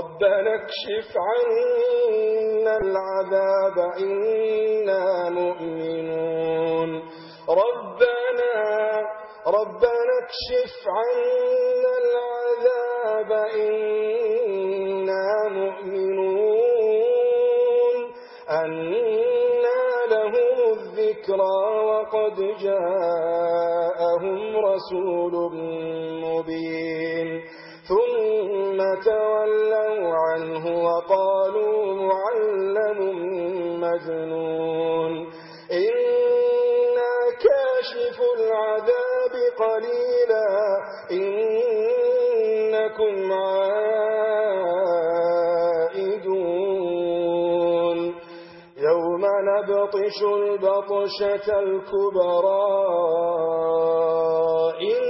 ربنا اكشف عنا العذاب إنا مؤمنون. ربنا ربنا اكشف عنا العذاب إنا مؤمنون. أنا لهم الذكرى وقد جاءهم رسول مبين. ثم تولوا عنه وقالوا معلم مجنون. إنا كاشف العذاب قليلا. إنكم عائدون. يوم نبطش البطشة الكبرى. إنا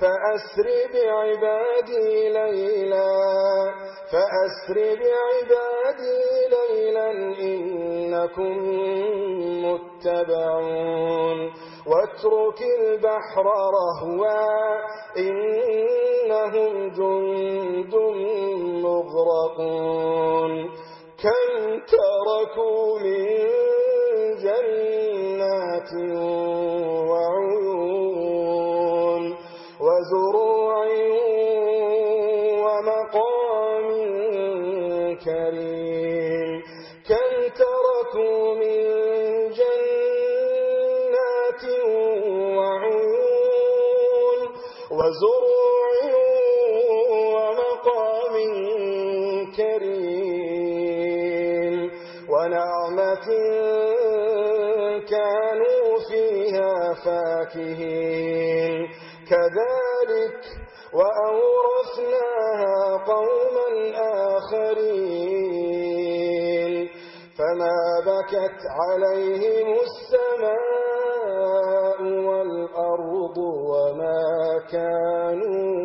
فأسر بعبادي ليلا، فأسر بعبادي ليلا إنكم متبعون. واترك البحر رهوا، إنهم جند مغرقون. كم تركوا من مقام كريم. كم تركوا من جنات وعيون وزروع ومقام كريم. ونعمة كانوا فيها فاكهين. كذلك وأورثناها قوما آخرين فما بكت عليهم السماء والأرض وما كانوا